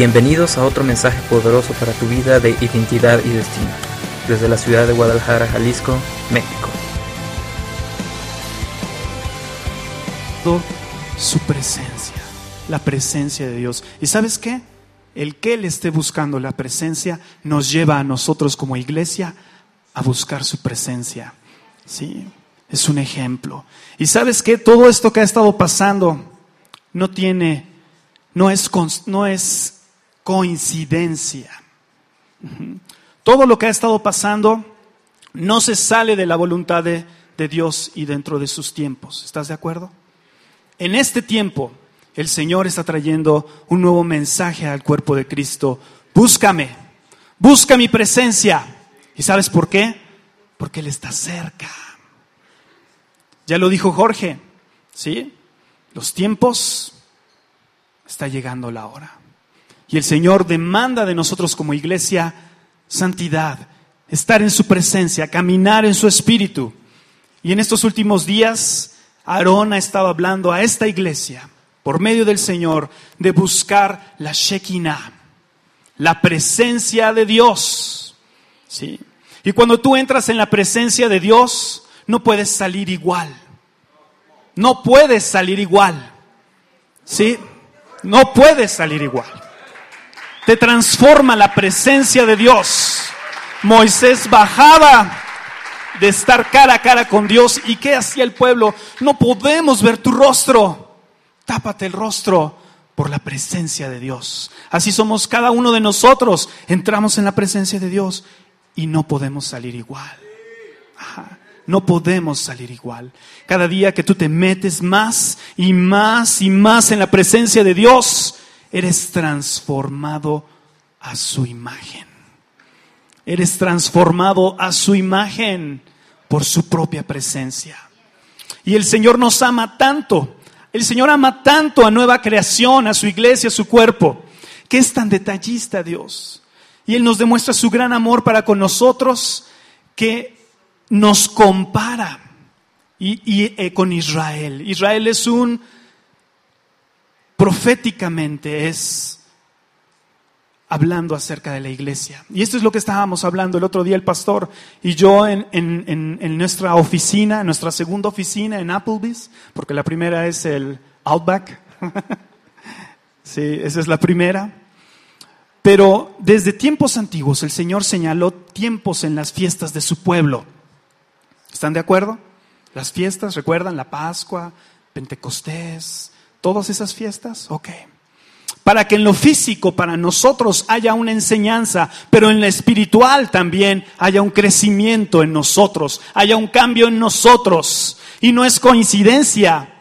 Bienvenidos a otro mensaje poderoso para tu vida de identidad y destino, desde la ciudad de Guadalajara, Jalisco, México. Su presencia, la presencia de Dios. ¿Y sabes qué? El que Él esté buscando la presencia nos lleva a nosotros como iglesia a buscar su presencia. Sí, es un ejemplo. Y sabes qué? Todo esto que ha estado pasando no tiene, no es, no es coincidencia. Todo lo que ha estado pasando no se sale de la voluntad de, Dios y dentro de sus tiempos. ¿Estás de acuerdo? En este tiempo, el Señor está trayendo un nuevo mensaje al cuerpo de Cristo. Búscame, busca mi presencia. ¿Y sabes por qué? Porque Él está cerca. Ya lo dijo Jorge, ¿sí? Los tiempos, está llegando la hora. Y el Señor demanda de nosotros como iglesia santidad, estar en su presencia, caminar en su espíritu. Y en estos últimos días, Aarón ha estado hablando a esta iglesia, por medio del Señor, de buscar la Shekinah, la presencia de Dios. ¿Sí? Y cuando tú entras en la presencia de Dios, no puedes salir igual. No puedes salir igual. ¿Sí? No puedes salir igual te transforma la presencia de Dios. Moisés bajaba de estar cara a cara con Dios. ¿Y qué hacía el pueblo? No podemos ver tu rostro. Tápate el rostro por la presencia de Dios. Así somos cada uno de nosotros. Entramos en la presencia de Dios y no podemos salir igual. No podemos salir igual. Cada día que tú te metes más y más y más en la presencia de Dios, eres transformado a su imagen. Eres transformado a su imagen por su propia presencia. Y el Señor nos ama tanto. El Señor ama tanto a nueva creación, a su iglesia, a su cuerpo, que es tan detallista Dios. Y Él nos demuestra su gran amor para con nosotros que nos compara y, eh, con Israel. Israel es un proféticamente es hablando acerca de la iglesia. Y esto es lo que estábamos hablando el otro día el pastor y yo en, en, nuestra oficina, en nuestra segunda oficina en Applebee's, porque la primera es el Outback. sí, esa es la primera. Pero desde tiempos antiguos el Señor señaló tiempos en las fiestas de su pueblo. ¿Están de acuerdo? Las fiestas, recuerdan la Pascua, Pentecostés, todas esas fiestas, ok. Para que en lo físico para nosotros haya una enseñanza, pero en lo espiritual también haya un crecimiento en nosotros, haya un cambio en nosotros. Y no es coincidencia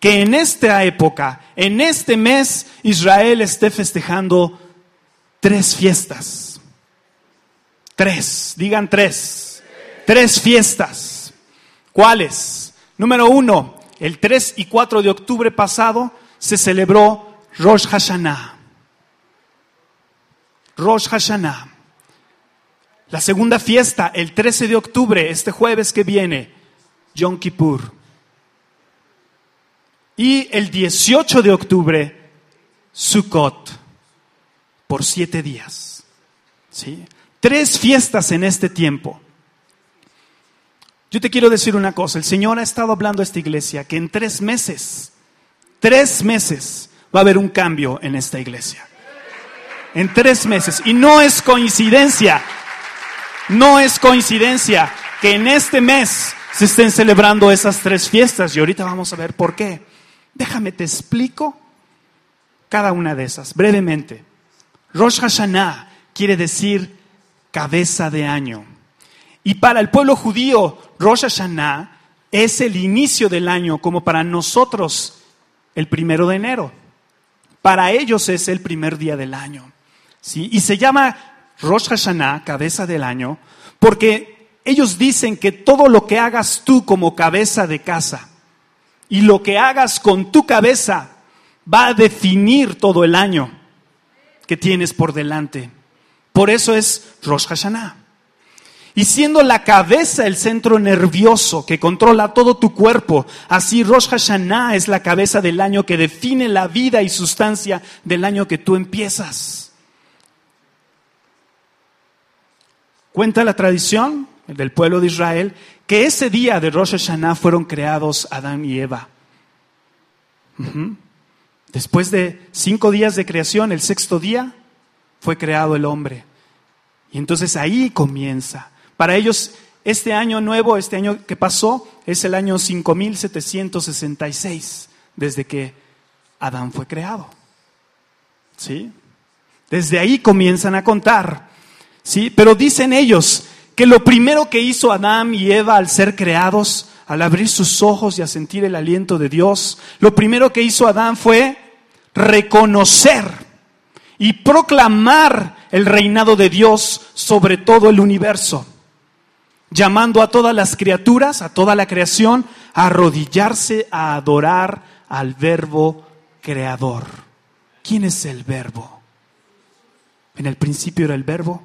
que en esta época, en este mes, Israel esté festejando tres fiestas. Tres, digan tres. Tres fiestas. ¿Cuáles? Número uno, el 3 y 4 de octubre pasado se celebró Rosh Hashanah. Rosh Hashanah. La segunda fiesta, el 13 de octubre, este jueves que viene, Yom Kippur. Y el 18 de octubre, Sukkot, por siete días. ¿Sí? Tres fiestas en este tiempo. Yo te quiero decir una cosa, el Señor ha estado hablando a esta iglesia que en tres meses, tres meses va a haber un cambio en esta iglesia. En tres meses. Y no es coincidencia, no es coincidencia que en este mes se estén celebrando esas tres fiestas y ahorita vamos a ver por qué. Déjame te explico cada una de esas brevemente. Rosh Hashanah quiere decir cabeza de año. Y para el pueblo judío, Rosh Hashanah es el inicio del año, como para nosotros el primero de enero. Para ellos es el primer día del año. ¿sí? Y se llama Rosh Hashanah, cabeza del año, porque ellos dicen que todo lo que hagas tú como cabeza de casa y lo que hagas con tu cabeza va a definir todo el año que tienes por delante. Por eso es Rosh Hashanah. Y siendo la cabeza el centro nervioso que controla todo tu cuerpo, así Rosh Hashanah es la cabeza del año que define la vida y sustancia del año que tú empiezas. Cuenta la tradición del pueblo de Israel que ese día de Rosh Hashanah fueron creados Adán y Eva. Después de cinco días de creación, el sexto día, fue creado el hombre. Y entonces ahí comienza. Para ellos, este año nuevo, este año que pasó, es el año 5766, desde que Adán fue creado. ¿Sí? Desde ahí comienzan a contar. ¿Sí? Pero dicen ellos que lo primero que hizo Adán y Eva al ser creados, al abrir sus ojos y a sentir el aliento de Dios, lo primero que hizo Adán fue reconocer y proclamar el reinado de Dios sobre todo el universo, llamando a todas las criaturas, a toda la creación, a arrodillarse a adorar al verbo creador. ¿Quién es el verbo? En el principio era el verbo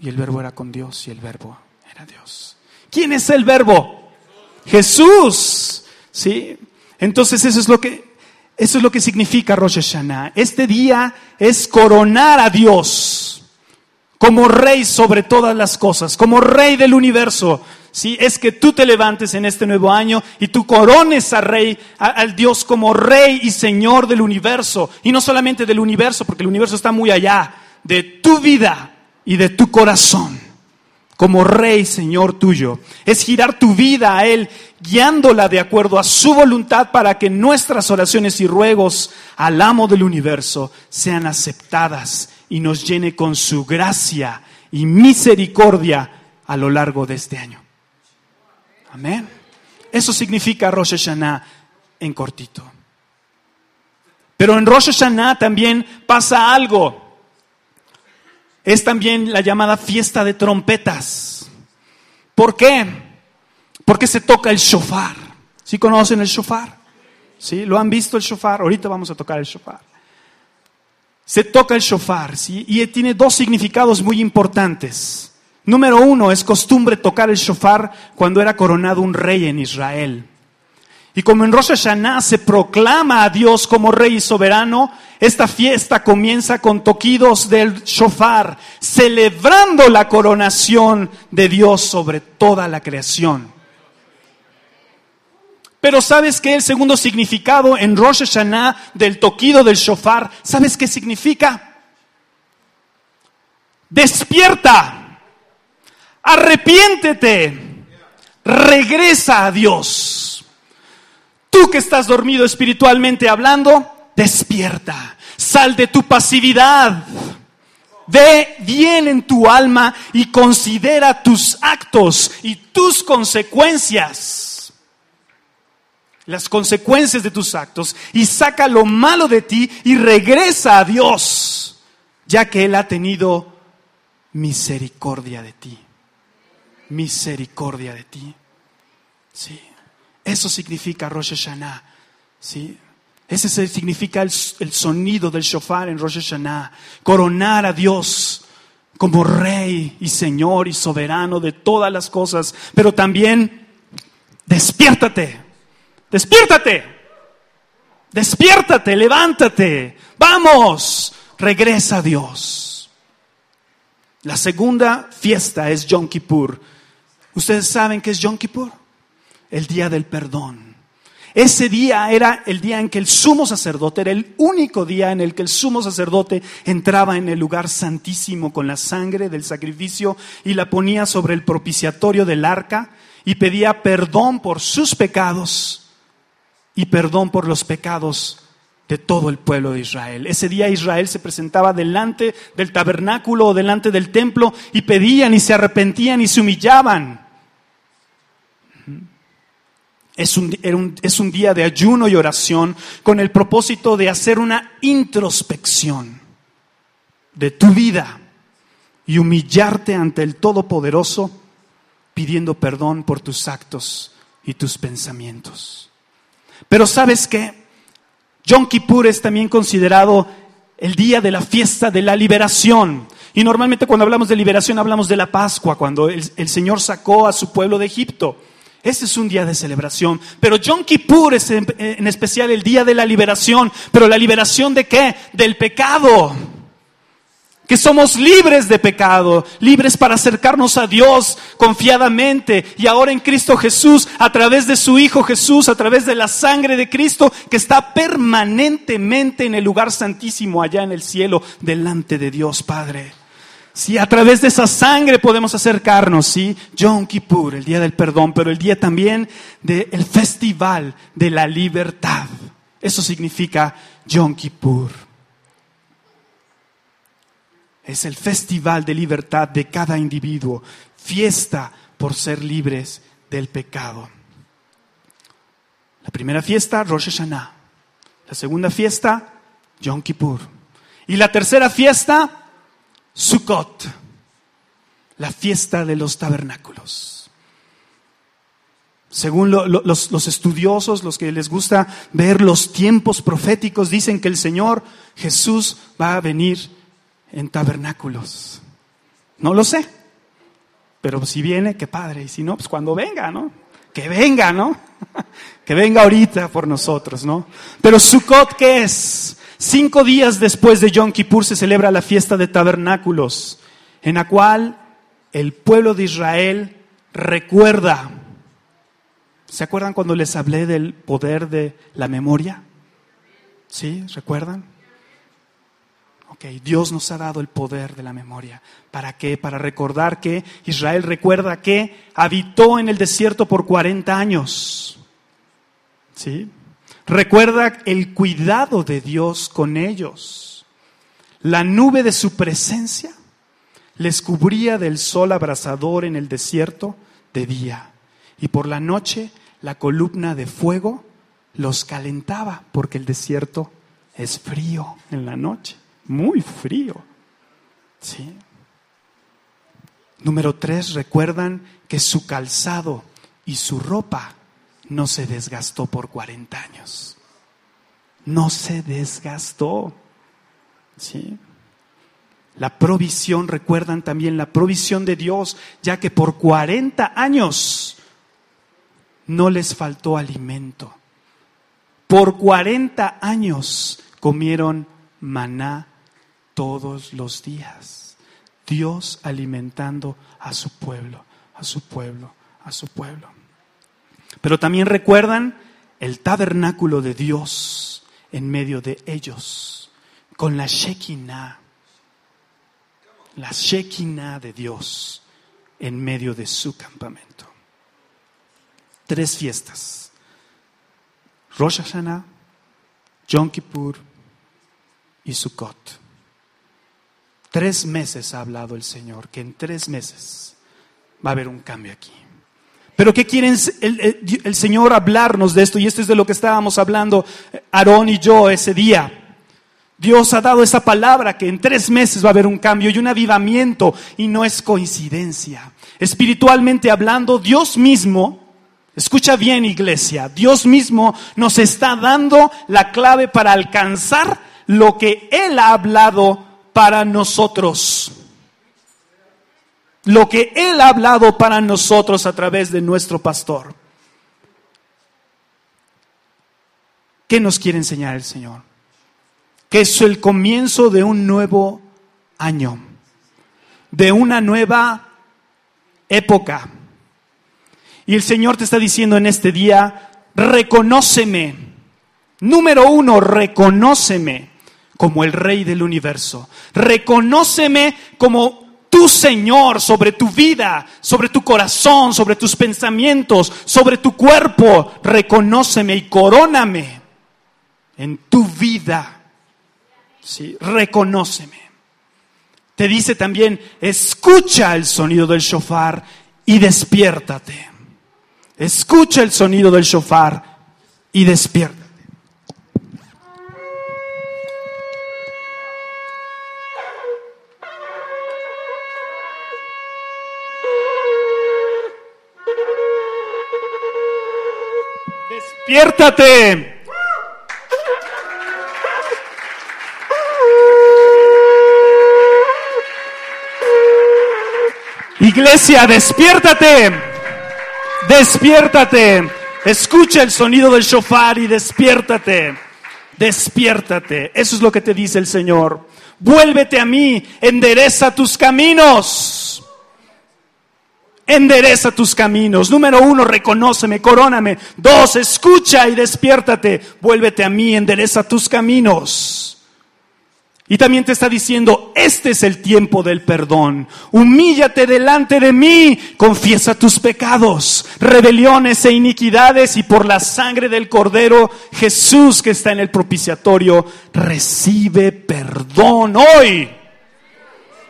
y el verbo era con Dios y el verbo era Dios. ¿Quién es el verbo? Jesús. ¿Sí? Entonces eso es lo que eso es lo que significa Rosh Hashanah. Este día es coronar a Dios como rey sobre todas las cosas, como rey del universo. ¿sí? Es que tú te levantes en este nuevo año y tú corones a rey, al Dios como rey y señor del universo. Y no solamente del universo, porque el universo está muy allá, de tu vida y de tu corazón como rey, Señor tuyo. Es girar tu vida a Él, guiándola de acuerdo a su voluntad para que nuestras oraciones y ruegos al amo del universo sean aceptadas y nos llene con su gracia y misericordia a lo largo de este año. Amén. Eso significa Rosh Hashanah en cortito. Pero en Rosh Hashanah también pasa algo es también la llamada fiesta de trompetas. ¿Por qué? Porque se toca el shofar. ¿Sí conocen el shofar? ¿Sí? ¿Lo han visto el shofar? Ahorita vamos a tocar el shofar. Se toca el shofar, ¿sí? Y tiene dos significados muy importantes. Número uno, es costumbre tocar el shofar cuando era coronado un rey en Israel. Y como en Rosh Hashanah se proclama a Dios como rey y soberano, esta fiesta comienza con toquidos del shofar, celebrando la coronación de Dios sobre toda la creación. Pero ¿sabes qué? El segundo significado en Rosh Hashanah del toquido del shofar, ¿sabes qué significa? Despierta, arrepiéntete, regresa a Dios. Tú que estás dormido espiritualmente hablando, despierta. Sal de tu pasividad. Ve bien en tu alma y considera tus actos y tus consecuencias. Las consecuencias de tus actos y saca lo malo de ti y regresa a Dios, ya que Él ha tenido misericordia de ti. Misericordia de ti. Sí. Eso significa Rosh Hashanah. ¿sí? Ese significa el, sonido del shofar en Rosh Hashanah. Coronar a Dios como rey y señor y soberano de todas las cosas. Pero también despiértate. Despiértate. Despiértate, levántate. Vamos. Regresa a Dios. La segunda fiesta es Yom Kippur. ¿Ustedes saben qué es Yom Kippur? el día del perdón. Ese día era el día en que el sumo sacerdote, era el único día en el que el sumo sacerdote entraba en el lugar santísimo con la sangre del sacrificio y la ponía sobre el propiciatorio del arca y pedía perdón por sus pecados y perdón por los pecados de todo el pueblo de Israel. Ese día Israel se presentaba delante del tabernáculo o delante del templo y pedían y se arrepentían y se humillaban es un, es un día de ayuno y oración con el propósito de hacer una introspección de tu vida y humillarte ante el Todopoderoso pidiendo perdón por tus actos y tus pensamientos. Pero sabes qué? Yom Kippur es también considerado el día de la fiesta de la liberación. Y normalmente cuando hablamos de liberación hablamos de la Pascua, cuando el, el Señor sacó a su pueblo de Egipto. Ese es un día de celebración. Pero Yom Kippur es en, especial el día de la liberación. ¿Pero la liberación de qué? Del pecado. Que somos libres de pecado, libres para acercarnos a Dios confiadamente. Y ahora en Cristo Jesús, a través de su Hijo Jesús, a través de la sangre de Cristo, que está permanentemente en el lugar santísimo allá en el cielo, delante de Dios Padre. Si a través de esa sangre podemos acercarnos, sí, Yom Kippur, el día del perdón, pero el día también del festival de la libertad. Eso significa Yom Kippur. Es el festival de libertad de cada individuo, fiesta por ser libres del pecado. La primera fiesta, Rosh Hashanah. La segunda fiesta, Yom Kippur. Y la tercera fiesta, Sukkot, la fiesta de los tabernáculos. Según lo, lo, los, los, estudiosos, los que les gusta ver los tiempos proféticos, dicen que el Señor Jesús va a venir en tabernáculos. No lo sé, pero si viene, qué padre, y si no, pues cuando venga, ¿no? Que venga, ¿no? que venga ahorita por nosotros, ¿no? Pero Sukkot, ¿qué es? Cinco días después de Yom Kippur se celebra la fiesta de tabernáculos, en la cual el pueblo de Israel recuerda. ¿Se acuerdan cuando les hablé del poder de la memoria? ¿Sí? ¿Recuerdan? Ok, Dios nos ha dado el poder de la memoria. ¿Para qué? Para recordar que Israel recuerda que habitó en el desierto por 40 años. ¿Sí? Recuerda el cuidado de Dios con ellos. La nube de su presencia les cubría del sol abrasador en el desierto de día. Y por la noche la columna de fuego los calentaba, porque el desierto es frío en la noche, muy frío. ¿Sí? Número tres, recuerdan que su calzado y su ropa no se desgastó por 40 años. No se desgastó. ¿Sí? La provisión, recuerdan también la provisión de Dios, ya que por 40 años no les faltó alimento. Por 40 años comieron maná todos los días. Dios alimentando a su pueblo, a su pueblo, a su pueblo. Pero también recuerdan el tabernáculo de Dios en medio de ellos, con la Shekinah, la Shekinah de Dios en medio de su campamento. Tres fiestas. Rosh Hashanah, Yom Kippur y Sukkot. Tres meses ha hablado el Señor, que en tres meses va a haber un cambio aquí. Pero ¿qué quiere el, el, Señor hablarnos de esto? Y esto es de lo que estábamos hablando Aarón y yo ese día. Dios ha dado esa palabra que en tres meses va a haber un cambio y un avivamiento y no es coincidencia. Espiritualmente hablando, Dios mismo, escucha bien iglesia, Dios mismo nos está dando la clave para alcanzar lo que Él ha hablado para nosotros lo que Él ha hablado para nosotros a través de nuestro pastor. ¿Qué nos quiere enseñar el Señor? Que es el comienzo de un nuevo año, de una nueva época. Y el Señor te está diciendo en este día, reconóceme. Número uno, reconóceme como el Rey del universo. Reconóceme como tu Señor sobre tu vida, sobre tu corazón, sobre tus pensamientos, sobre tu cuerpo. Reconóceme y coróname en tu vida. Sí, reconóceme. Te dice también, escucha el sonido del shofar y despiértate. Escucha el sonido del shofar y despiértate. Despiértate. Iglesia, despiértate. Despiértate. Escucha el sonido del shofar y despiértate. Despiértate. Eso es lo que te dice el Señor. Vuélvete a mí, endereza tus caminos. Endereza tus caminos. Número uno, reconóceme, coróname. Dos, escucha y despiértate. Vuélvete a mí, endereza tus caminos. Y también te está diciendo, este es el tiempo del perdón. Humíllate delante de mí, confiesa tus pecados, rebeliones e iniquidades y por la sangre del Cordero Jesús que está en el propiciatorio, recibe perdón hoy.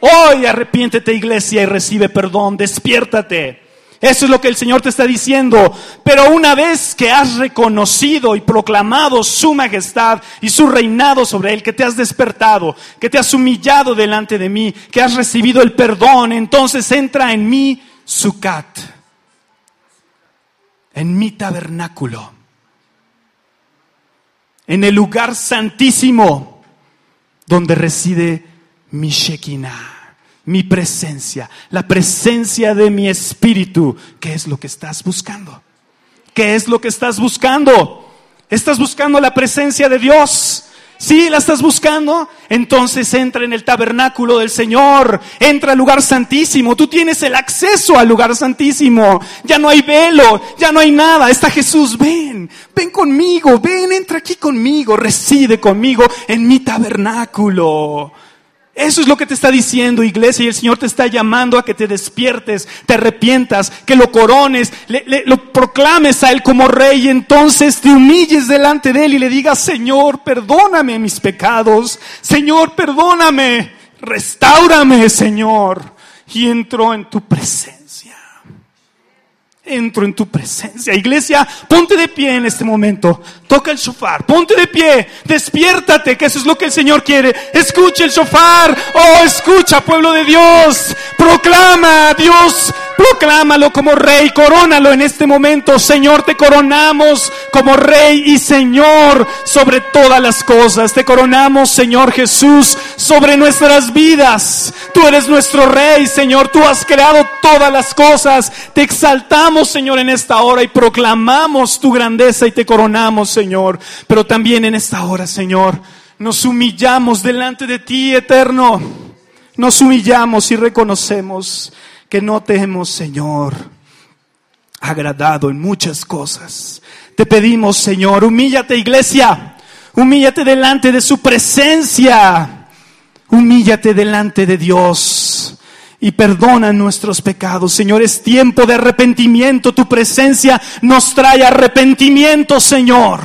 Hoy arrepiéntete iglesia y recibe perdón, despiértate. Eso es lo que el Señor te está diciendo. Pero una vez que has reconocido y proclamado su majestad y su reinado sobre él, que te has despertado, que te has humillado delante de mí, que has recibido el perdón, entonces entra en mí Sucat, en mi tabernáculo, en el lugar santísimo donde reside mi Shekinah mi presencia, la presencia de mi espíritu. ¿Qué es lo que estás buscando? ¿Qué es lo que estás buscando? ¿Estás buscando la presencia de Dios? Si la estás buscando, entonces entra en el tabernáculo del Señor, entra al lugar santísimo, tú tienes el acceso al lugar santísimo, ya no hay velo, ya no hay nada, está Jesús, ven, ven conmigo, ven, entra aquí conmigo, reside conmigo en mi tabernáculo. Eso es lo que te está diciendo, iglesia, y el Señor te está llamando a que te despiertes, te arrepientas, que lo corones, lo proclames a Él como rey, y entonces te humilles delante de Él y le digas, Señor, perdóname mis pecados, Señor, perdóname, restaurame, Señor, y entro en tu presencia entro en tu presencia. Iglesia, ponte de pie en este momento. Toca el shofar. Ponte de pie. Despiértate, que eso es lo que el Señor quiere. Escucha el shofar. Oh, escucha, pueblo de Dios. Proclama a Dios. Proclámalo como rey. Corónalo en este momento. Señor, te coronamos como rey y Señor sobre todas las cosas. Te coronamos, Señor Jesús, sobre nuestras vidas. Tú eres nuestro rey, Señor. Tú has creado todas las cosas. Te exaltamos Señor, en esta hora y proclamamos tu grandeza y te coronamos, Señor. Pero también en esta hora, Señor, nos humillamos delante de ti, eterno. Nos humillamos y reconocemos que no te hemos, Señor, agradado en muchas cosas. Te pedimos, Señor, humíllate, iglesia. Humíllate delante de su presencia. Humíllate delante de Dios y perdona nuestros pecados. Señor, es tiempo de arrepentimiento. Tu presencia nos trae arrepentimiento, Señor.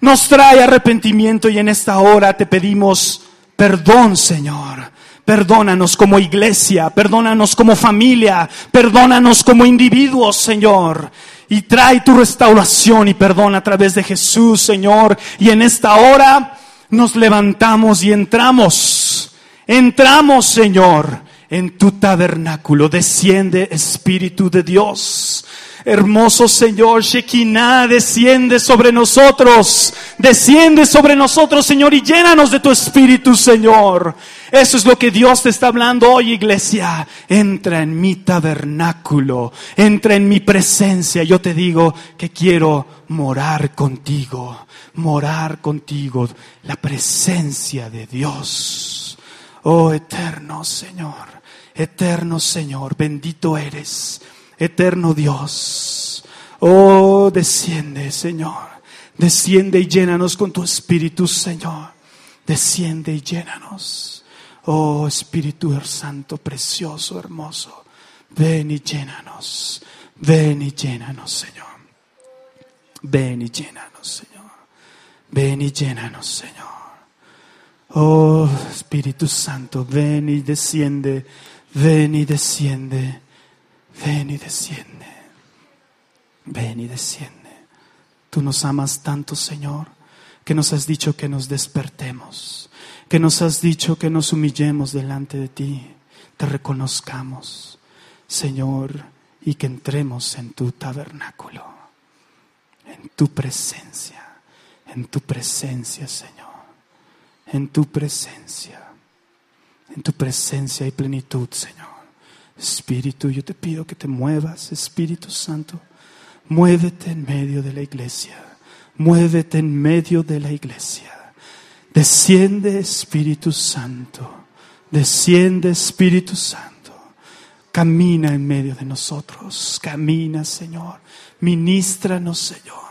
Nos trae arrepentimiento y en esta hora te pedimos perdón, Señor. Perdónanos como iglesia, perdónanos como familia, perdónanos como individuos, Señor. Y trae tu restauración y perdón a través de Jesús, Señor. Y en esta hora nos levantamos y entramos. Entramos, Señor en tu tabernáculo. Desciende Espíritu de Dios. Hermoso Señor, Shekinah, desciende sobre nosotros, desciende sobre nosotros, Señor, y llénanos de tu Espíritu, Señor. Eso es lo que Dios te está hablando hoy, iglesia. Entra en mi tabernáculo, entra en mi presencia. Yo te digo que quiero morar contigo, morar contigo, la presencia de Dios. Oh eterno Señor. Eterno Señor, bendito eres, eterno Dios. Oh, desciende, Señor. Desciende y llénanos con tu Espíritu, Señor. Desciende y llénanos. Oh, Espíritu Santo, precioso, hermoso. Ven y llénanos. Ven y llénanos, Señor. Ven y llénanos, Señor. Ven y llénanos, Señor. Oh, Espíritu Santo, ven y desciende ven y desciende, ven y desciende, ven y desciende. Tú nos amas tanto, Señor, que nos has dicho que nos despertemos, que nos has dicho que nos humillemos delante de ti, te reconozcamos, Señor, y que entremos en tu tabernáculo, en tu presencia, en tu presencia, Señor, en tu presencia. En tu presencia hay plenitud, Señor. Espíritu, yo te pido que te muevas, Espíritu Santo. Muévete en medio de la iglesia. Muévete en medio de la iglesia. Desciende Espíritu Santo. Desciende Espíritu Santo. Camina en medio de nosotros. Camina, Señor. Ministranos, Señor.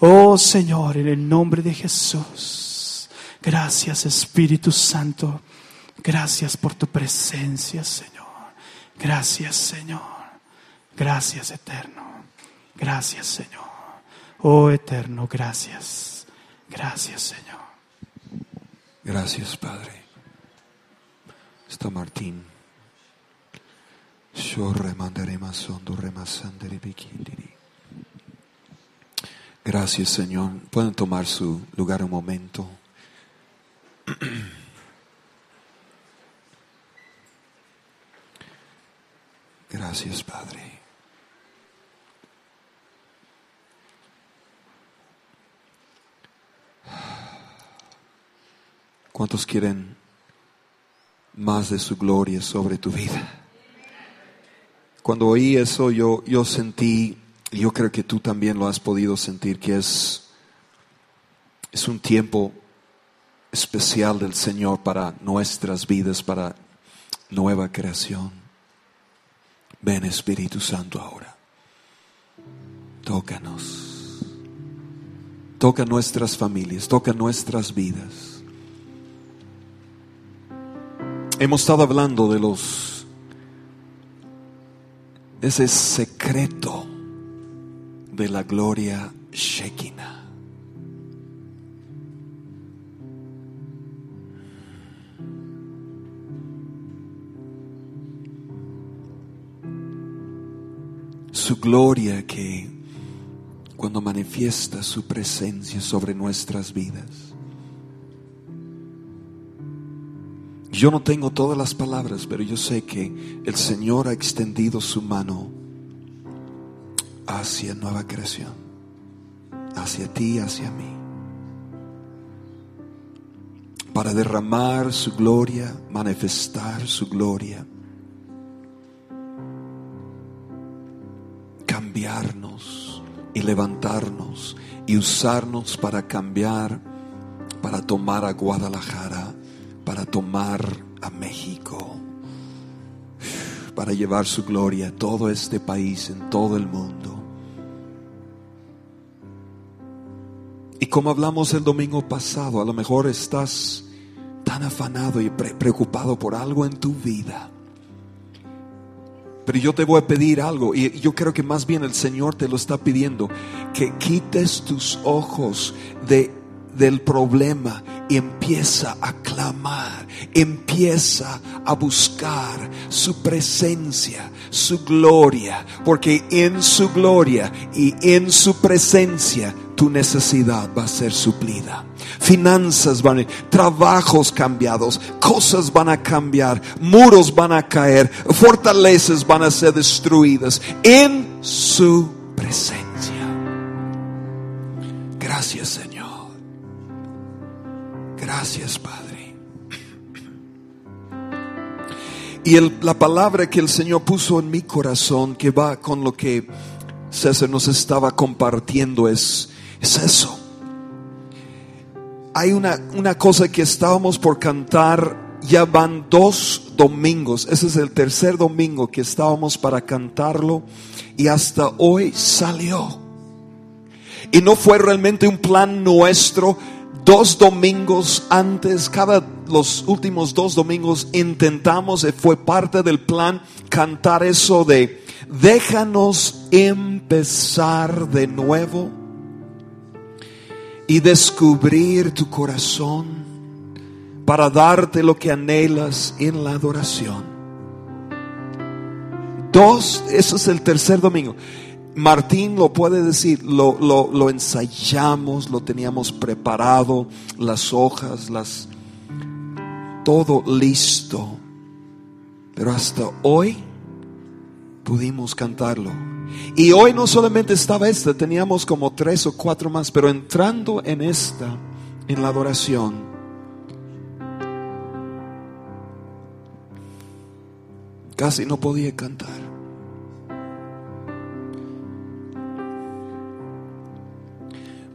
Oh Señor, en el nombre de Jesús. Gracias Espíritu Santo. Gracias por tu presencia, Señor. Gracias, Señor. Gracias, eterno. Gracias, Señor. Oh, eterno, gracias. Gracias, Señor. Gracias, Padre. Está Martín. Gracias, Señor. Pueden tomar su lugar un momento. Gracias, Padre. ¿Cuántos quieren más de su gloria sobre tu vida? Cuando oí eso, yo, yo sentí, yo creo que tú también lo has podido sentir, que es, es un tiempo especial del Señor para nuestras vidas, para nueva creación. Ven Espíritu Santo ahora. Tócanos. Toca nuestras familias, toca nuestras vidas. Hemos estado hablando de los ese secreto de la gloria Shekinah. Su gloria que cuando manifiesta su presencia sobre nuestras vidas. Yo no tengo todas las palabras, pero yo sé que el Señor ha extendido su mano hacia nueva creación, hacia ti, hacia mí, para derramar su gloria, manifestar su gloria y levantarnos y usarnos para cambiar, para tomar a Guadalajara, para tomar a México, para llevar su gloria a todo este país, en todo el mundo. Y como hablamos el domingo pasado, a lo mejor estás tan afanado y preocupado por algo en tu vida pero yo te voy a pedir algo y yo creo que más bien el Señor te lo está pidiendo, que quites tus ojos de del problema y empieza a clamar, empieza a buscar su presencia, su gloria, porque en su gloria y en su presencia tu necesidad va a ser suplida. Finanzas van a trabajos cambiados, cosas van a cambiar, muros van a caer, fortalezas van a ser destruidas en su presencia. Gracias Señor. Gracias Padre. Y la palabra que el Señor puso en mi corazón, que va con lo que César nos estaba compartiendo, es, es eso hay una, una cosa que estábamos por cantar, ya van dos domingos, ese es el tercer domingo que estábamos para cantarlo y hasta hoy salió. Y no fue realmente un plan nuestro. Dos domingos antes, cada los últimos dos domingos intentamos, eh, fue parte del plan cantar eso de déjanos empezar de nuevo y descubrir tu corazón para darte lo que anhelas en la adoración. Dos, eso es el tercer domingo. Martín lo puede decir, lo, lo, ensayamos, lo teníamos preparado, las hojas, las, todo listo. Pero hasta hoy pudimos cantarlo y hoy no solamente estaba esta, teníamos como tres o cuatro más, pero entrando en esta, en la adoración, Casi no podía cantar.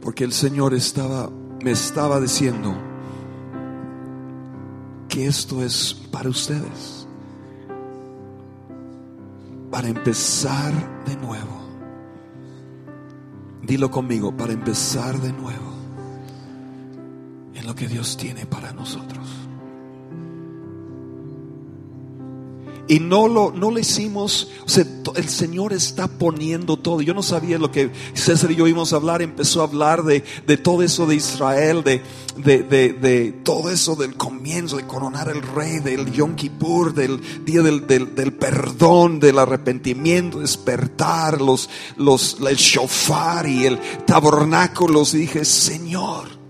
Porque el Señor estaba, me estaba diciendo que esto es para ustedes. Para empezar de nuevo. Dilo conmigo, para empezar de nuevo en lo que Dios tiene para nosotros. Y no lo, no lo hicimos, o sea, el Señor está poniendo todo. Yo no sabía lo que César y yo íbamos a hablar, empezó a hablar de, de todo eso de Israel, de, de, de, todo eso del comienzo, de coronar el rey, del Yom Kippur, del día del, del, del perdón, del arrepentimiento, despertar, los, los, el shofar y el tabernáculo. Y dije, Señor,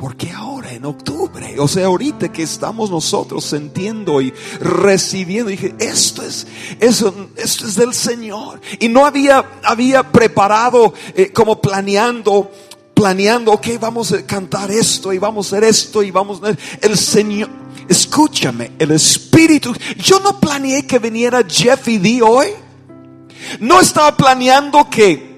¿Por qué ahora en octubre? O sea, ahorita que estamos nosotros sintiendo y recibiendo, dije, esto es, eso, esto es del Señor. Y no había, había preparado, eh, como planeando, planeando, ok, vamos a cantar esto y vamos a hacer esto y vamos a... El Señor, escúchame, el Espíritu, yo no planeé que viniera Jeff y Dee hoy. No estaba planeando que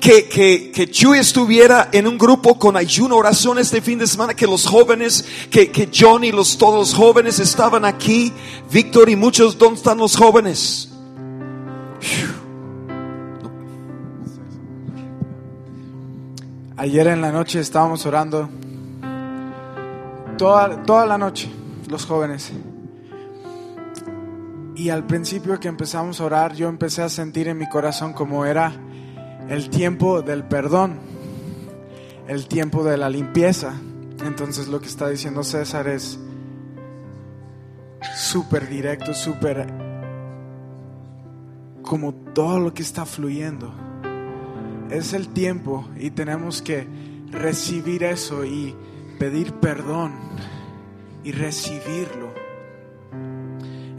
que, que, que Chuy estuviera en un grupo con ayuno, oración este fin de semana, que los jóvenes, que, que John y los, todos los jóvenes estaban aquí, Víctor y muchos, ¿dónde están los jóvenes? Ayer en la noche estábamos orando, toda, toda la noche, los jóvenes. Y al principio que empezamos a orar, yo empecé a sentir en mi corazón como era el tiempo del perdón, el tiempo de la limpieza. Entonces lo que está diciendo César es súper directo, súper como todo lo que está fluyendo. Es el tiempo y tenemos que recibir eso y pedir perdón y recibirlo.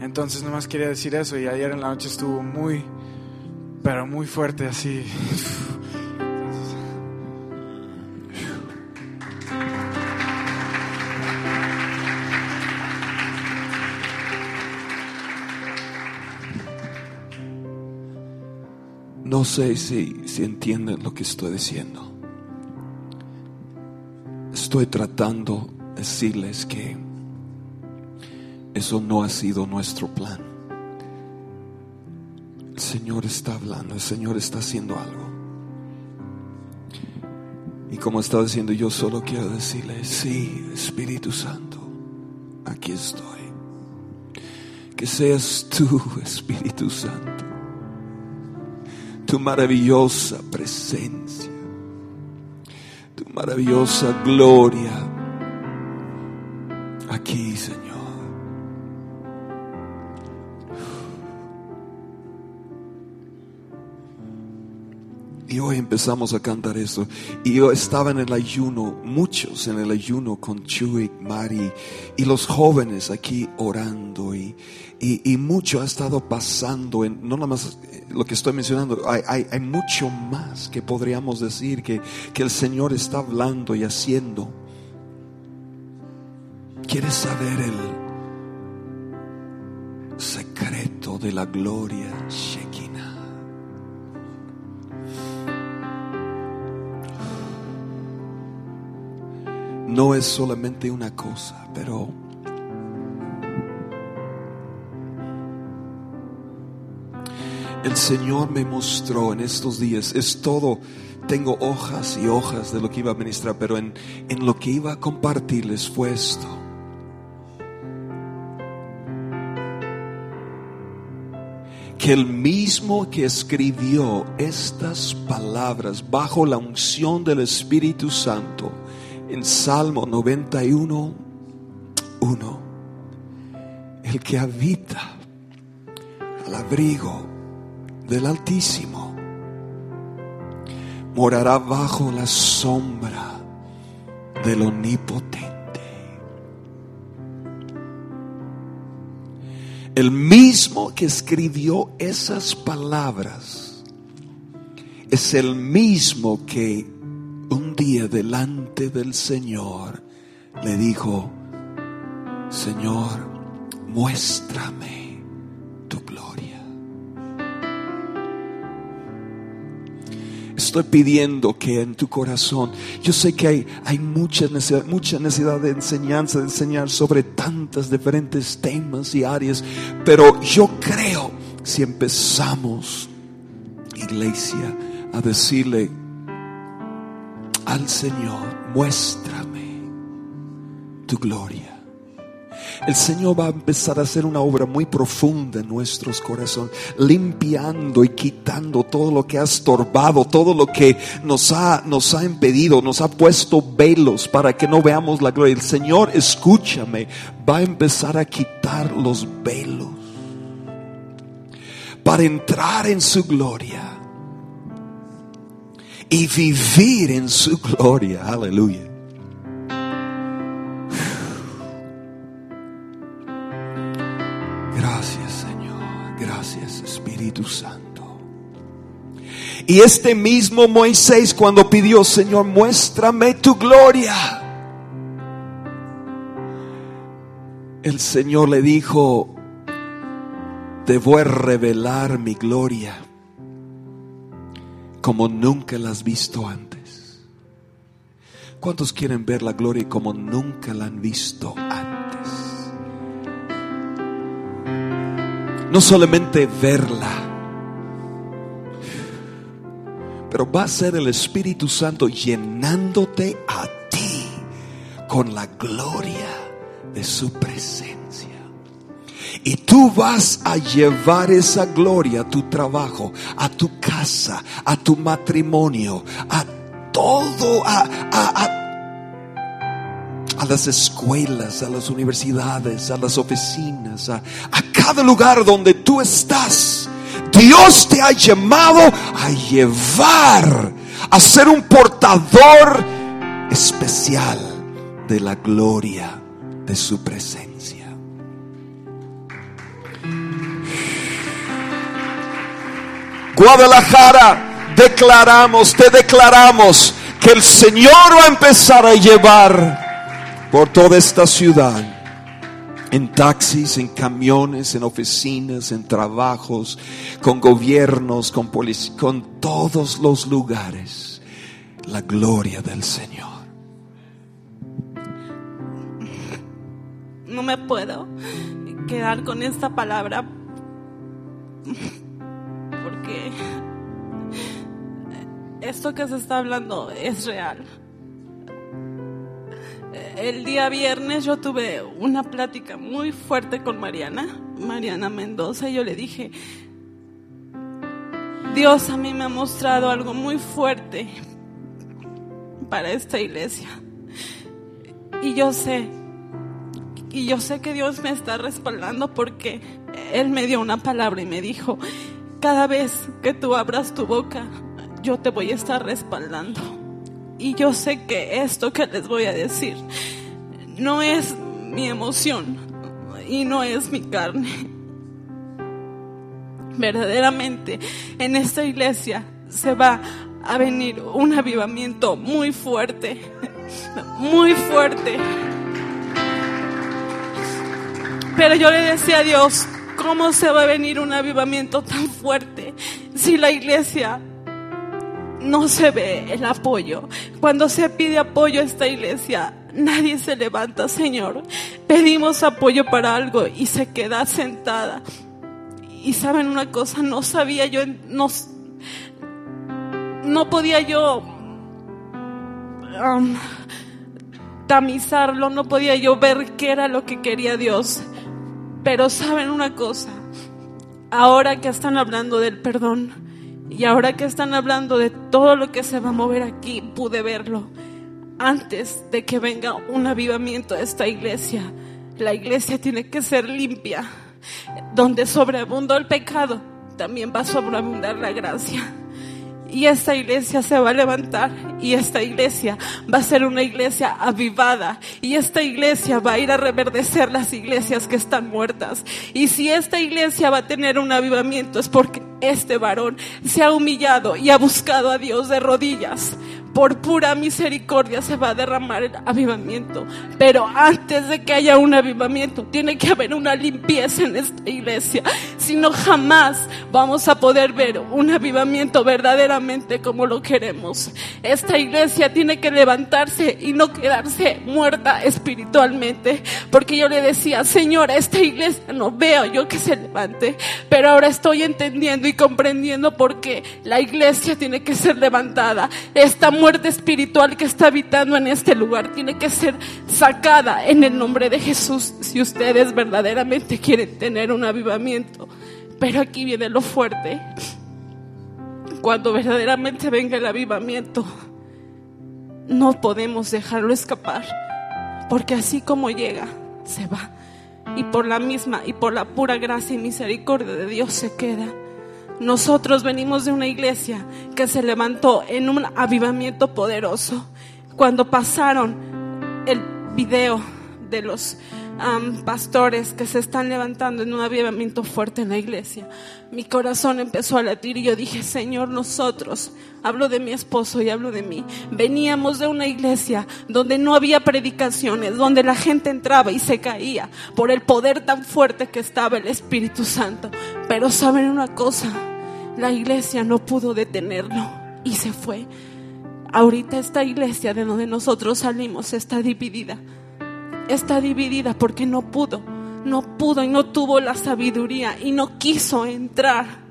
Entonces nomás quería decir eso y ayer en la noche estuvo muy pero muy fuerte así. No sé si, si entienden lo que estoy diciendo. Estoy tratando de decirles que eso no ha sido nuestro plan. El Señor está hablando, el Señor está haciendo algo. Y como estaba diciendo, yo solo quiero decirle, sí, Espíritu Santo, aquí estoy. Que seas tú, Espíritu Santo, tu maravillosa presencia, tu maravillosa gloria aquí, Señor. Hoy empezamos a cantar eso. Y yo estaba en el ayuno, muchos en el ayuno con Chuy, Mari y los jóvenes aquí orando. Y, y, mucho ha estado pasando, no nada más lo que estoy mencionando, hay, hay, hay mucho más que podríamos decir que, que el Señor está hablando y haciendo. ¿Quieres saber el secreto de la gloria? No es solamente una cosa, pero el Señor me mostró en estos días, es todo, tengo hojas y hojas de lo que iba a ministrar, pero en, en lo que iba a compartirles fue esto. que el mismo que escribió estas palabras bajo la unción del Espíritu Santo en Salmo 91, 1, el que habita al abrigo del Altísimo morará bajo la sombra del Omnipotente. El mismo que escribió esas palabras es el mismo que delante del Señor le dijo, Señor, muéstrame tu gloria. Estoy pidiendo que en tu corazón, yo sé que hay, hay mucha, necesidad, mucha necesidad de enseñanza, de enseñar sobre tantos diferentes temas y áreas, pero yo creo si empezamos, iglesia, a decirle al Señor, muéstrame tu gloria. El Señor va a empezar a hacer una obra muy profunda en nuestros corazones, limpiando y quitando todo lo que ha estorbado, todo lo que nos ha, nos ha impedido, nos ha puesto velos para que no veamos la gloria. El Señor, escúchame, va a empezar a quitar los velos para entrar en su gloria y vivir en su gloria. Aleluya. Gracias Señor, gracias Espíritu Santo. Y este mismo Moisés cuando pidió, Señor, muéstrame tu gloria. El Señor le dijo, te voy a revelar mi gloria como nunca la has visto antes. ¿Cuántos quieren ver la gloria como nunca la han visto antes? No solamente verla, pero va a ser el Espíritu Santo llenándote a ti con la gloria de su presencia. Y tú vas a llevar esa gloria a tu trabajo, a tu casa, a tu matrimonio, a todo, a, a, las escuelas, a las universidades, a las oficinas, a, a cada lugar donde tú estás. Dios te ha llamado a llevar, a ser un portador especial de la gloria de su presencia. Guadalajara, declaramos, te declaramos que el Señor va a empezar a llevar por toda esta ciudad. En taxis, en camiones, en oficinas, en trabajos, con gobiernos, con policías, con todos los lugares. La gloria del Señor. No me puedo quedar con esta palabra porque esto que se está hablando es real. El día viernes yo tuve una plática muy fuerte con Mariana, Mariana Mendoza, y yo le dije, Dios a mí me ha mostrado algo muy fuerte para esta iglesia. Y yo sé, y yo sé que Dios me está respaldando porque Él me dio una palabra y me dijo, cada vez que tú abras tu boca, yo te voy a estar respaldando. Y yo sé que esto que les voy a decir no es mi emoción y no es mi carne. Verdaderamente en esta iglesia se va a venir un avivamiento muy fuerte, muy fuerte. Pero yo le decía a Dios, ¿Cómo se va a venir un avivamiento tan fuerte si la iglesia no se ve el apoyo? Cuando se pide apoyo a esta iglesia, nadie se levanta, Señor. Pedimos apoyo para algo y se queda sentada. Y saben una cosa, no sabía yo, no, no podía yo tamizarlo, no podía yo ver qué era lo que quería Dios. Pero saben una cosa, ahora que están hablando del perdón y ahora que están hablando de todo lo que se va a mover aquí, pude verlo antes de que venga un avivamiento a esta iglesia. La iglesia tiene que ser limpia. Donde sobreabundó el pecado, también va a sobreabundar la gracia. Y esta iglesia se va a levantar y esta iglesia va a ser una iglesia avivada y esta iglesia va a ir a reverdecer las iglesias que están muertas. Y si esta iglesia va a tener un avivamiento es porque este varón se ha humillado y ha buscado a Dios de rodillas por pura misericordia se va a derramar el avivamiento. Pero antes de que haya un avivamiento, tiene que haber una limpieza en esta iglesia. Si no, jamás vamos a poder ver un avivamiento verdaderamente como lo queremos. Esta iglesia tiene que levantarse y no quedarse muerta espiritualmente. Porque yo le decía, Señor, esta iglesia no veo yo que se levante. Pero ahora estoy entendiendo y comprendiendo por qué la iglesia tiene que ser levantada. Esta muerte espiritual que está habitando en este lugar tiene que ser sacada en el nombre de Jesús si ustedes verdaderamente quieren tener un avivamiento. Pero aquí viene lo fuerte. Cuando verdaderamente venga el avivamiento, no podemos dejarlo escapar. Porque así como llega, se va. Y por la misma y por la pura gracia y misericordia de Dios se queda. Nosotros venimos de una iglesia que se levantó en un avivamiento poderoso. Cuando pasaron el video de los pastores que se están levantando en un avivamiento fuerte en la iglesia, mi corazón empezó a latir y yo dije, Señor, nosotros, hablo de mi esposo y hablo de mí, veníamos de una iglesia donde no había predicaciones, donde la gente entraba y se caía por el poder tan fuerte que estaba el Espíritu Santo. Pero saben una cosa, la iglesia no pudo detenerlo y se fue. Ahorita esta iglesia de donde nosotros salimos está dividida está dividida porque no pudo, no pudo y no tuvo la sabiduría y no quiso entrar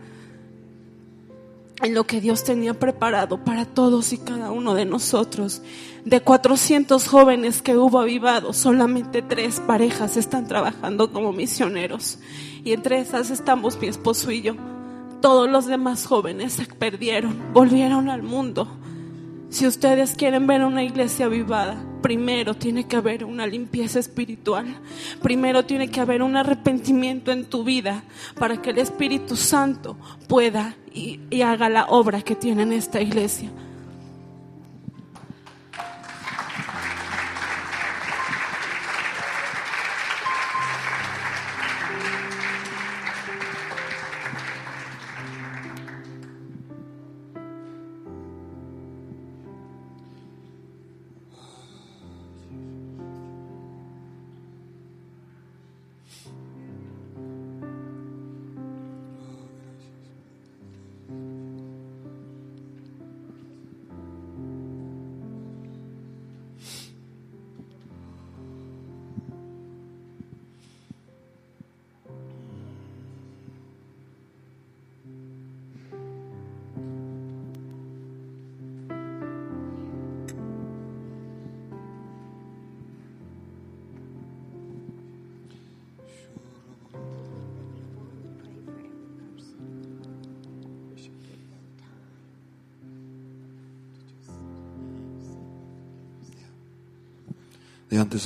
en lo que Dios tenía preparado para todos y cada uno de nosotros. De 400 jóvenes que hubo avivados, solamente tres parejas están trabajando como misioneros. Y entre esas estamos mi esposo y yo. Todos los demás jóvenes se perdieron, volvieron al mundo. Si ustedes quieren ver una iglesia avivada, primero tiene que haber una limpieza espiritual. Primero tiene que haber un arrepentimiento en tu vida para que el Espíritu Santo pueda y, y haga la obra que tiene en esta iglesia.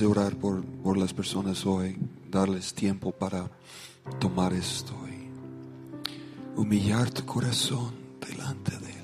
De orar por, por las personas hoy, darles tiempo para tomar esto y humillar tu corazón delante de.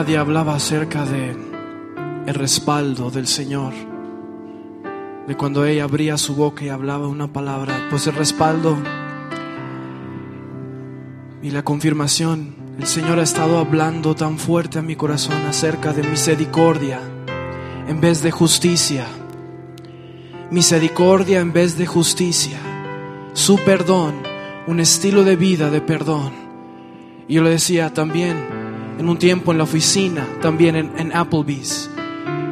Nadie hablaba acerca de el respaldo del Señor. De cuando ella abría su boca y hablaba una palabra, pues el respaldo y la confirmación. El Señor ha estado hablando tan fuerte a mi corazón acerca de misericordia en vez de justicia. misericordia en vez de justicia, su perdón, un estilo de vida de perdón. Y yo le decía también en un tiempo en la oficina, también en, Applebee's,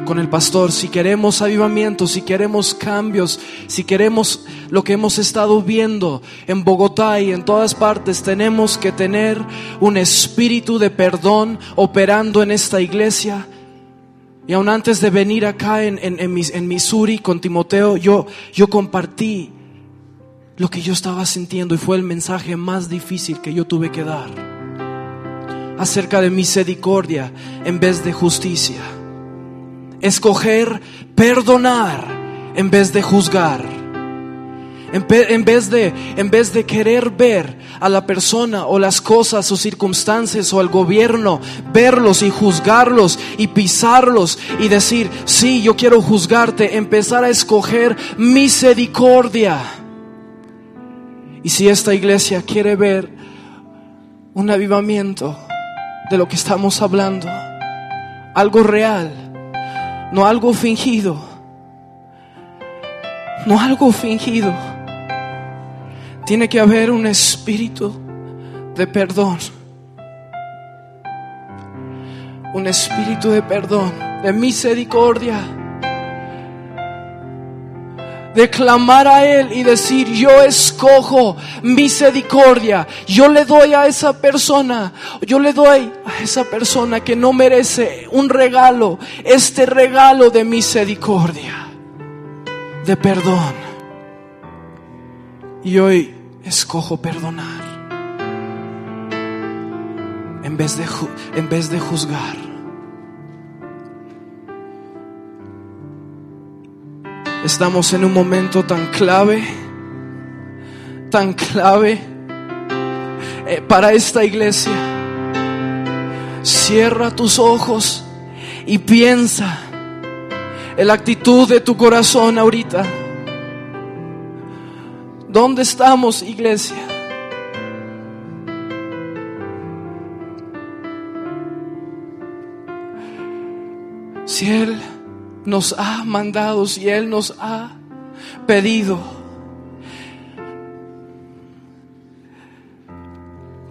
con el pastor, si queremos avivamiento, si queremos cambios, si queremos lo que hemos estado viendo en Bogotá y en todas partes, tenemos que tener un espíritu de perdón operando en esta iglesia. Y aún antes de venir acá en, en, en, en Missouri con Timoteo, yo, yo compartí lo que yo estaba sintiendo y fue el mensaje más difícil que yo tuve que dar acerca de misericordia en vez de justicia escoger perdonar en vez de juzgar. En, vez de, en vez de querer ver a la persona o las cosas o circunstancias o al gobierno, verlos y juzgarlos y pisarlos y decir, sí, yo quiero juzgarte, empezar a escoger misericordia. Y si esta iglesia quiere ver un avivamiento de lo que estamos hablando, algo real, no algo fingido, no algo fingido. Tiene que haber un espíritu de perdón, un espíritu de perdón, de misericordia, de clamar a Él y decir, yo escojo misericordia, yo le doy a esa persona, yo le doy a esa persona que no merece un regalo, este regalo de misericordia, de perdón. Y hoy escojo perdonar en vez de, en vez de juzgar. Estamos en un momento tan clave, tan clave eh, para esta iglesia. Cierra tus ojos y piensa en la actitud de tu corazón ahorita. ¿Dónde estamos, iglesia? Si Él nos ha mandado, si Él nos ha pedido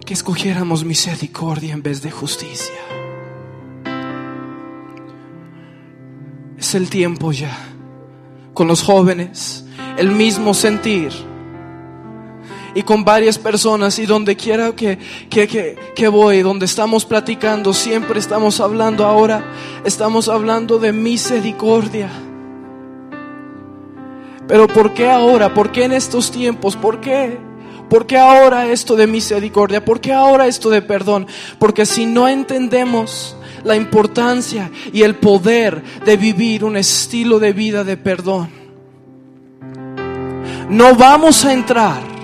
que escogiéramos misericordia en vez de justicia. Es el tiempo ya, con los jóvenes, el mismo sentir y con varias personas y donde quiera que, que, que, voy, donde estamos platicando, siempre estamos hablando ahora, estamos hablando de misericordia. Pero ¿por qué ahora? ¿Por qué en estos tiempos? ¿Por qué? ¿Por qué ahora esto de misericordia? ¿Por qué ahora esto de perdón? Porque si no entendemos la importancia y el poder de vivir un estilo de vida de perdón, no vamos a entrar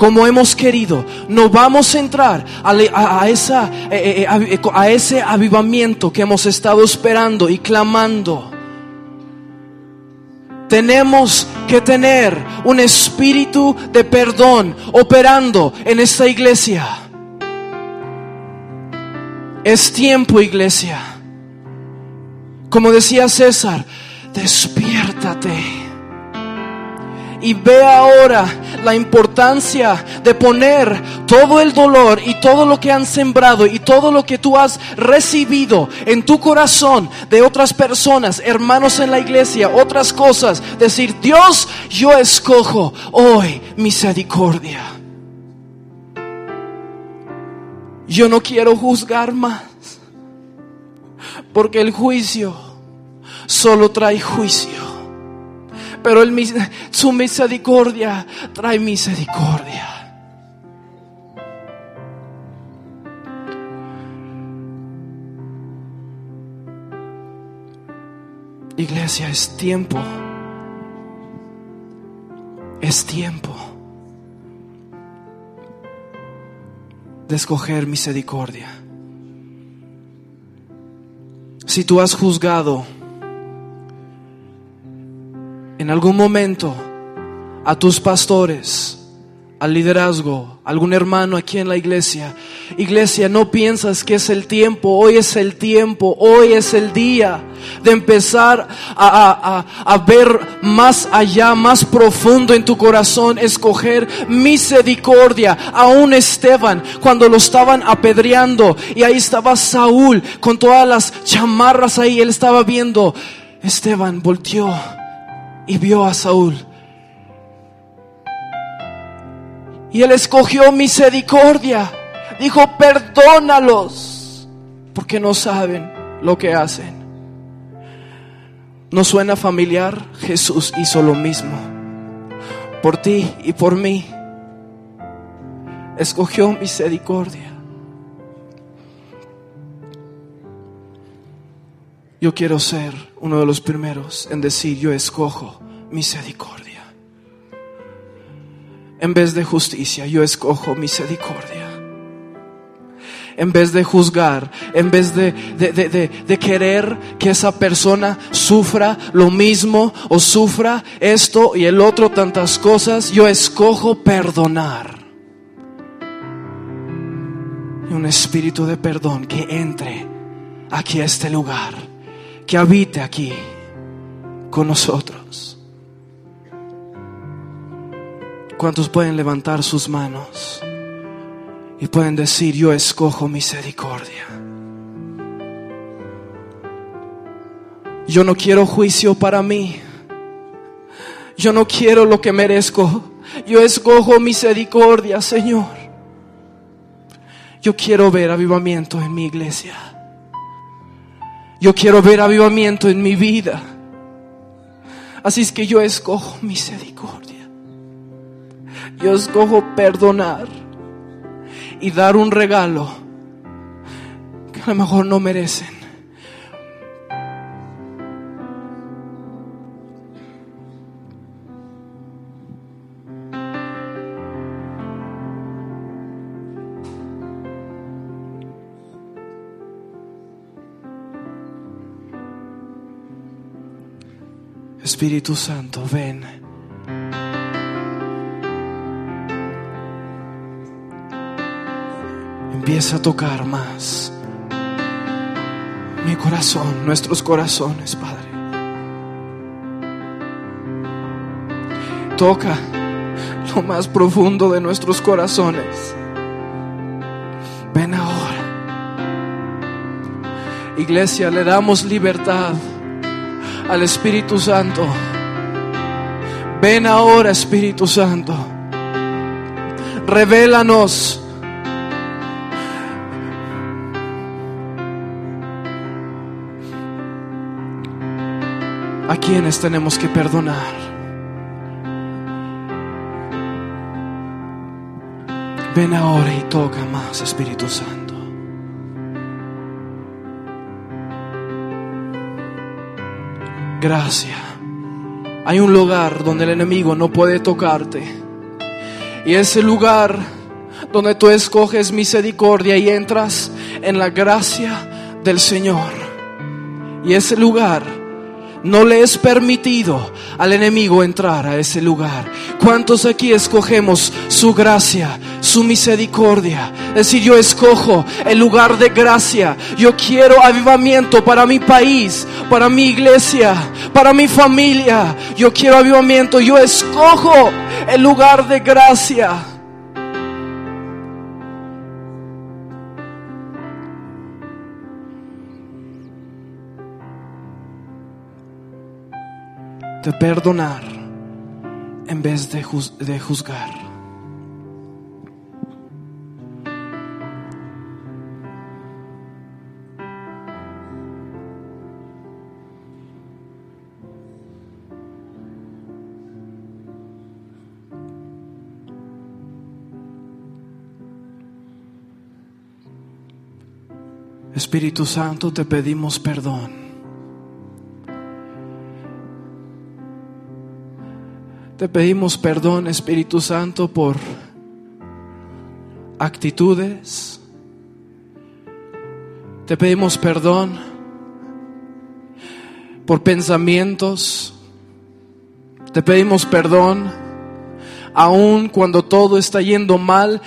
como hemos querido. No vamos a entrar a, a ese avivamiento que hemos estado esperando y clamando. Tenemos que tener un espíritu de perdón operando en esta iglesia. Es tiempo, iglesia. Como decía César, despiértate. Y ve ahora la importancia de poner todo el dolor y todo lo que han sembrado y todo lo que tú has recibido en tu corazón de otras personas, hermanos en la iglesia, otras cosas. Decir, Dios, yo escojo hoy misericordia. Yo no quiero juzgar más. Porque el juicio solo trae juicio. Pero su misericordia trae misericordia. Iglesia, es tiempo. Es tiempo de escoger misericordia. Si tú has juzgado en algún momento a tus pastores, al liderazgo, algún hermano aquí en la iglesia. Iglesia, no piensas que es el tiempo, hoy es el tiempo, hoy es el día de empezar a, a, ver más allá, más profundo en tu corazón, escoger misericordia. Aún Esteban, cuando lo estaban apedreando y ahí estaba Saúl con todas las chamarras ahí, él estaba viendo, Esteban volteó y vio a Saúl Y él escogió misericordia. Dijo, perdónalos, porque no saben lo que hacen. ¿No suena familiar? Jesús hizo lo mismo. Por ti y por mí. Escogió misericordia. Yo quiero ser uno de los primeros en decir, yo escojo misericordia. En vez de justicia, yo escojo misericordia. En vez de juzgar, en vez de, de, querer que esa persona sufra lo mismo o sufra esto y el otro, tantas cosas, yo escojo perdonar. Y un espíritu de perdón que entre aquí a este lugar, que habite aquí con nosotros. ¿Cuántos pueden levantar sus manos y pueden decir, yo escojo misericordia? Yo no quiero juicio para mí. Yo no quiero lo que merezco. Yo escojo misericordia, Señor. Yo quiero ver avivamiento en mi iglesia. Yo quiero ver avivamiento en mi vida. Así es que yo escojo misericordia. Yo escojo perdonar y dar un regalo que a lo mejor no merecen. Espíritu Santo, ven. empieza a tocar más mi corazón, nuestros corazones, Padre. Toca lo más profundo de nuestros corazones. Ven ahora. Iglesia, le damos libertad al Espíritu Santo. Ven ahora, Espíritu Santo. Revélanos a quienes tenemos que perdonar. Ven ahora y toca más, Espíritu Santo. Gracias. Hay un lugar donde el enemigo no puede tocarte. Y ese lugar donde tú escoges misericordia y entras en la gracia del Señor. Y ese lugar no le es permitido al enemigo entrar a ese lugar. ¿Cuántos aquí escogemos su gracia, su misericordia? Es decir, yo escojo el lugar de gracia. Yo quiero avivamiento para mi país, para mi iglesia, para mi familia. Yo quiero avivamiento. Yo escojo el lugar de gracia. de perdonar en vez de, de juzgar. Espíritu Santo, te pedimos perdón. Te pedimos perdón, Espíritu Santo, por actitudes. Te pedimos perdón por pensamientos. Te pedimos perdón aun cuando todo está yendo mal,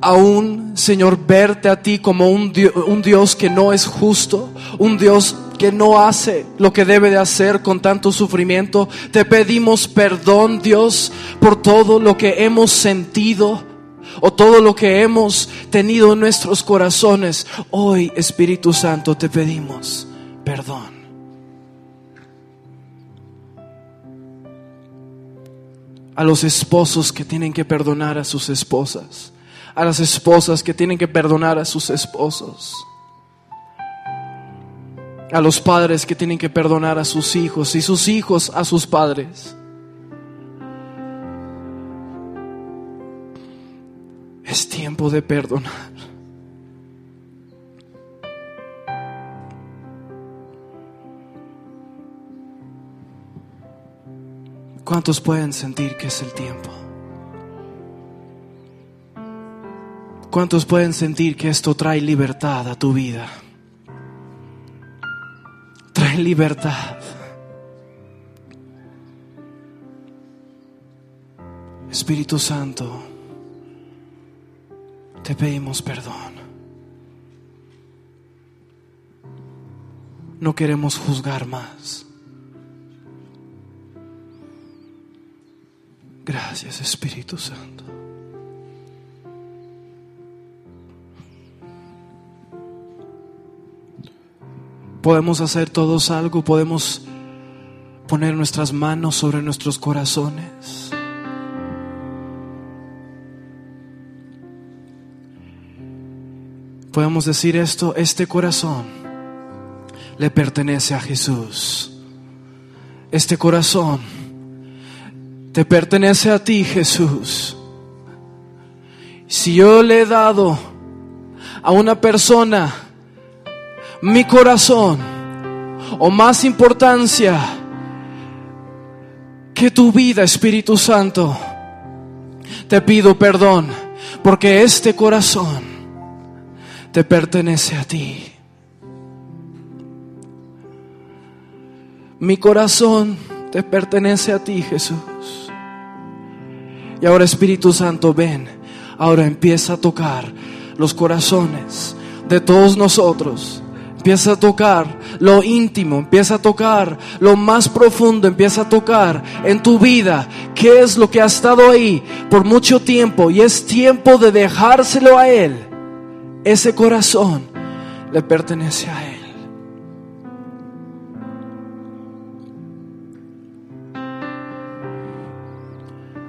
aún, Señor, verte a ti como un Dios, que no es justo, un Dios que no hace lo que debe de hacer con tanto sufrimiento. Te pedimos perdón, Dios, por todo lo que hemos sentido o todo lo que hemos tenido en nuestros corazones. Hoy, Espíritu Santo, te pedimos perdón. A los esposos que tienen que perdonar a sus esposas a las esposas que tienen que perdonar a sus esposos, a los padres que tienen que perdonar a sus hijos y sus hijos a sus padres. Es tiempo de perdonar. ¿Cuántos pueden sentir que es el tiempo? ¿Cuántos pueden sentir que esto trae libertad a tu vida? Trae libertad. Espíritu Santo, te pedimos perdón. No queremos juzgar más. Gracias Espíritu Santo. Podemos hacer todos algo, podemos poner nuestras manos sobre nuestros corazones. Podemos decir esto, este corazón le pertenece a Jesús. Este corazón te pertenece a ti, Jesús. Si yo le he dado a una persona mi corazón o más importancia que tu vida, Espíritu Santo. Te pido perdón porque este corazón te pertenece a ti. Mi corazón te pertenece a ti, Jesús. Y ahora Espíritu Santo, ven, ahora empieza a tocar los corazones de todos nosotros empieza a tocar lo íntimo, empieza a tocar lo más profundo, empieza a tocar en tu vida qué es lo que ha estado ahí por mucho tiempo y es tiempo de dejárselo a Él. Ese corazón le pertenece a Él.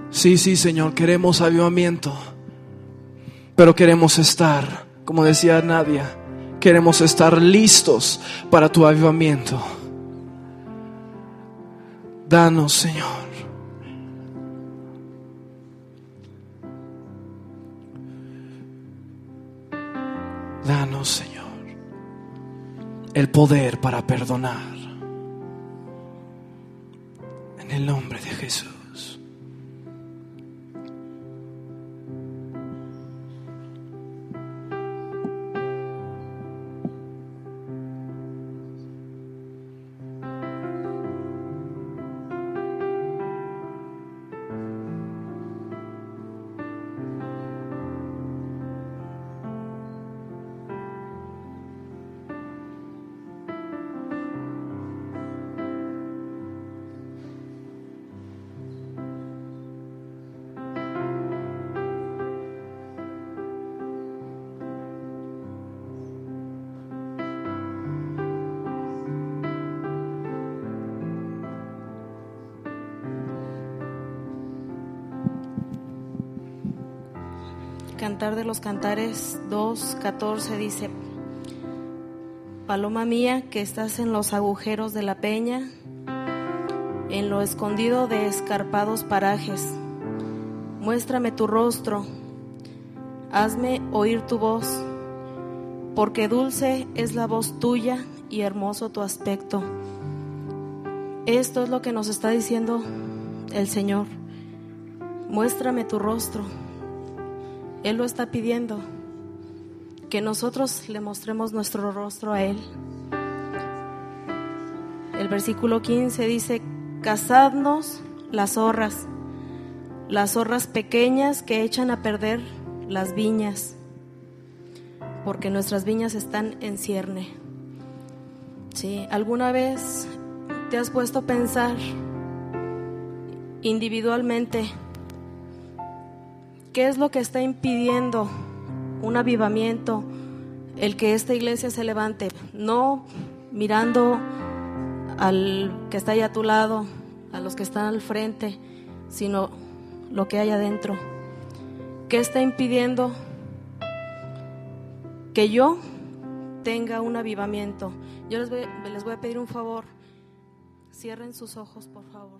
Sí, sí, Señor, queremos avivamiento, pero queremos estar, como decía Nadia, Queremos estar listos para tu avivamiento. Danos, Señor. Danos, Señor, el poder para perdonar. En el nombre de Jesús. Los Cantares 2.14 dice, Paloma mía que estás en los agujeros de la peña, en lo escondido de escarpados parajes, muéstrame tu rostro, hazme oír tu voz, porque dulce es la voz tuya y hermoso tu aspecto. Esto es lo que nos está diciendo el Señor. Muéstrame tu rostro él lo está pidiendo, que nosotros le mostremos nuestro rostro a Él. El versículo 15 dice, cazadnos las zorras, las zorras pequeñas que echan a perder las viñas, porque nuestras viñas están en cierne. ¿Sí? ¿Alguna vez te has puesto a pensar individualmente qué es lo que está impidiendo un avivamiento, el que esta iglesia se levante? No mirando al que está ahí a tu lado, a los que están al frente, sino lo que hay adentro. ¿Qué está impidiendo que yo tenga un avivamiento? Yo les voy, a pedir un favor. Cierren sus ojos, por favor.